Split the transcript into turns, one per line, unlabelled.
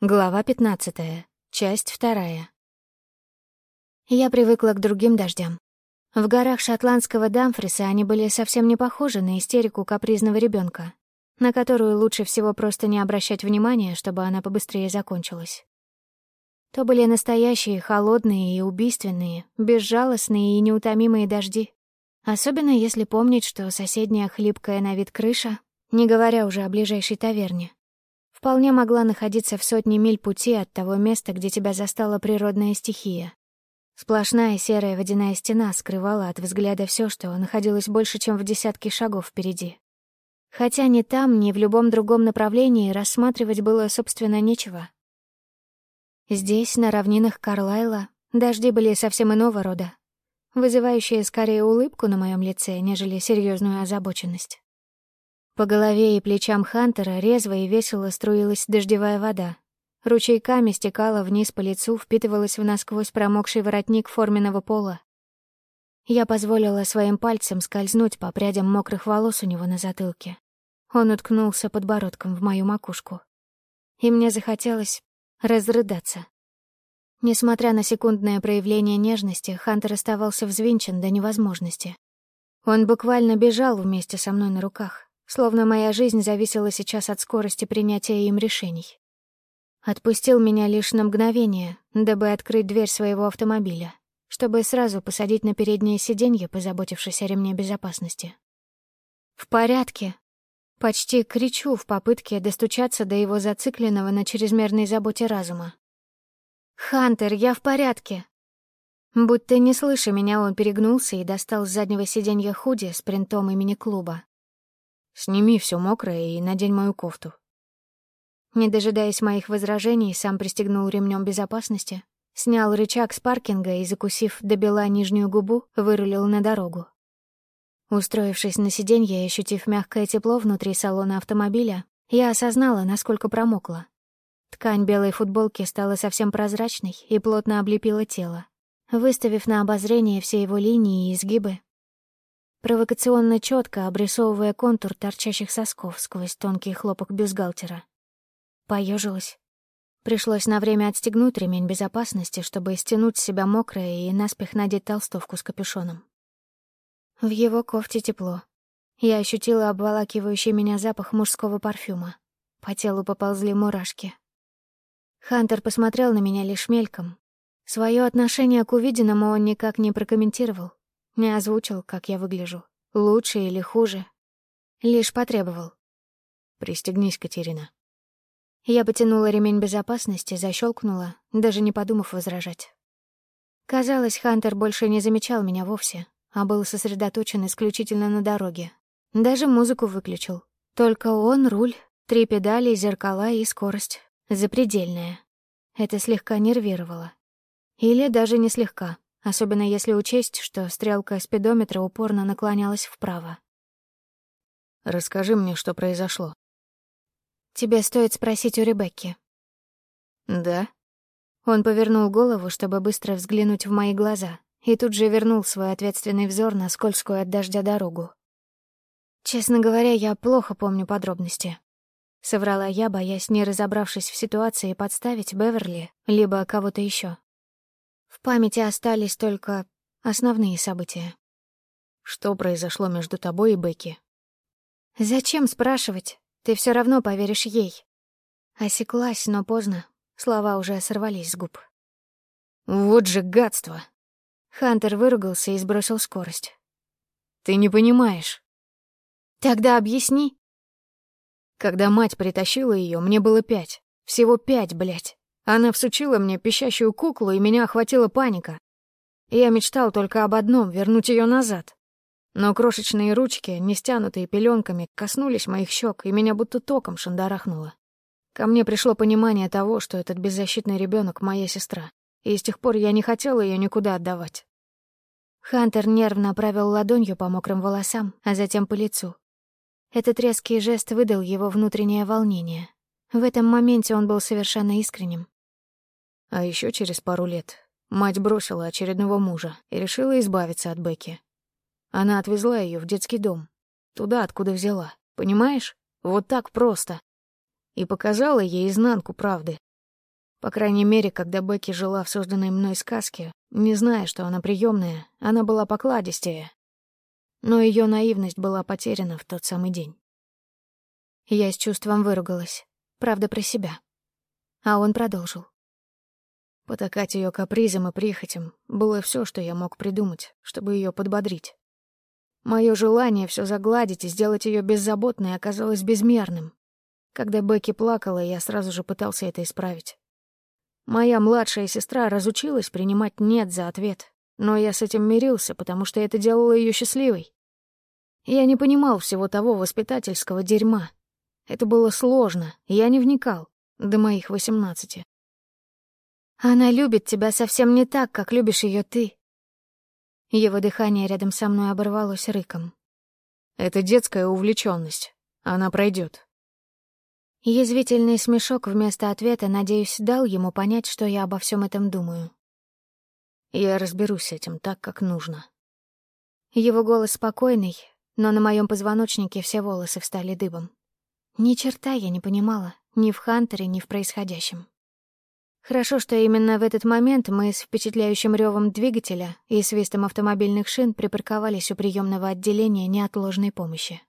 Глава 15. Часть вторая. Я привыкла к другим дождям. В горах шотландского Дамфриса они были совсем не похожи на истерику капризного ребенка, на которую лучше всего просто не обращать внимания, чтобы она побыстрее закончилась. То были настоящие, холодные и убийственные, безжалостные и неутомимые дожди. Особенно если помнить, что соседняя хлипкая на вид крыша, не говоря уже о ближайшей таверне, вполне могла находиться в сотне миль пути от того места, где тебя застала природная стихия. Сплошная серая водяная стена скрывала от взгляда все, что находилось больше, чем в десятке шагов впереди. Хотя ни там, ни в любом другом направлении рассматривать было, собственно, нечего. Здесь, на равнинах Карлайла, дожди были совсем иного рода, вызывающие скорее улыбку на моем лице, нежели серьезную озабоченность. По голове и плечам Хантера резво и весело струилась дождевая вода. Ручейками стекала вниз по лицу, впитывалась в насквозь промокший воротник форменного пола. Я позволила своим пальцам скользнуть по прядям мокрых волос у него на затылке. Он уткнулся подбородком в мою макушку. И мне захотелось разрыдаться. Несмотря на секундное проявление нежности, Хантер оставался взвинчен до невозможности. Он буквально бежал вместе со мной на руках словно моя жизнь зависела сейчас от скорости принятия им решений. Отпустил меня лишь на мгновение, дабы открыть дверь своего автомобиля, чтобы сразу посадить на переднее сиденье, позаботившись о ремне безопасности. «В порядке!» Почти кричу в попытке достучаться до его зацикленного на чрезмерной заботе разума. «Хантер, я в порядке!» Будто не слыша меня, он перегнулся и достал с заднего сиденья худи с принтом имени клуба. Сними все мокрое и надень мою кофту. Не дожидаясь моих возражений, сам пристегнул ремнем безопасности, снял рычаг с паркинга и, закусив до бела нижнюю губу, вырулил на дорогу. Устроившись на сиденье ощутив мягкое тепло внутри салона автомобиля, я осознала, насколько промокла. Ткань белой футболки стала совсем прозрачной и плотно облепила тело, выставив на обозрение все его линии и изгибы, провокационно четко обрисовывая контур торчащих сосков сквозь тонкий хлопок бюстгальтера. Поежилась. Пришлось на время отстегнуть ремень безопасности, чтобы стянуть с себя мокрое и наспех надеть толстовку с капюшоном. В его кофте тепло. Я ощутила обволакивающий меня запах мужского парфюма. По телу поползли мурашки. Хантер посмотрел на меня лишь мельком. Свое отношение к увиденному он никак не прокомментировал. Не озвучил, как я выгляжу. Лучше или хуже. Лишь потребовал. «Пристегнись, Катерина». Я потянула ремень безопасности, защелкнула, даже не подумав возражать. Казалось, Хантер больше не замечал меня вовсе, а был сосредоточен исключительно на дороге. Даже музыку выключил. Только он, руль, три педали, зеркала и скорость. Запредельная. Это слегка нервировало. Или даже не слегка особенно если учесть, что стрелка спидометра упорно наклонялась вправо.
«Расскажи мне, что произошло».
«Тебе стоит спросить у Ребекки».
«Да?»
Он повернул голову, чтобы быстро взглянуть в мои глаза, и тут же вернул свой ответственный взор на скользкую от дождя дорогу. «Честно говоря, я плохо помню подробности», — соврала я, боясь, не разобравшись в ситуации, подставить Беверли, либо кого-то еще. В памяти остались только основные события.
Что произошло между тобой и Бекки?
Зачем спрашивать? Ты все равно поверишь ей. Осеклась, но поздно. Слова уже сорвались с губ.
Вот же гадство!
Хантер выругался и сбросил скорость.
Ты не понимаешь.
Тогда объясни.
Когда мать притащила ее, мне было пять. Всего пять, блядь. Она всучила мне пищащую куклу, и меня охватила паника. Я мечтал только об одном — вернуть ее назад. Но крошечные ручки, не стянутые пеленками, коснулись моих щек, и меня будто током шандарахнуло. Ко мне пришло понимание того, что этот беззащитный ребенок моя сестра, и с тех пор я не хотела ее никуда отдавать.
Хантер нервно провел ладонью по мокрым волосам, а затем по лицу. Этот резкий жест выдал его внутреннее волнение. В этом моменте он был совершенно искренним.
А еще через пару лет мать бросила очередного мужа и решила избавиться от Бекки. Она отвезла ее в детский дом, туда, откуда взяла. Понимаешь? Вот так просто. И показала ей изнанку правды. По крайней мере, когда Бекки жила в созданной мной сказке, не зная, что она приемная, она была покладистее. Но ее наивность была потеряна в тот самый день.
Я с чувством выругалась, правда, про себя. А он продолжил.
Потакать ее капризом и прихотям было все, что я мог придумать, чтобы ее подбодрить. Мое желание все загладить и сделать ее беззаботной оказалось безмерным. Когда Бекки плакала, я сразу же пытался это исправить. Моя младшая сестра разучилась принимать «нет» за ответ, но я с этим мирился, потому что это делало ее счастливой. Я не понимал всего того воспитательского дерьма. Это было сложно, я не вникал до моих восемнадцати.
Она любит тебя совсем не так, как любишь ее ты. Его дыхание рядом со мной оборвалось рыком.
Это детская увлеченность. Она пройдет.
Язвительный смешок вместо ответа, надеюсь, дал ему понять, что я обо всем этом думаю.
Я разберусь с этим так, как нужно.
Его голос спокойный, но на моем позвоночнике все волосы встали дыбом. Ни черта я не понимала, ни в Хантере, ни в происходящем. Хорошо, что именно в этот момент мы с впечатляющим ревом двигателя и свистом автомобильных шин припарковались у приемного отделения неотложной помощи.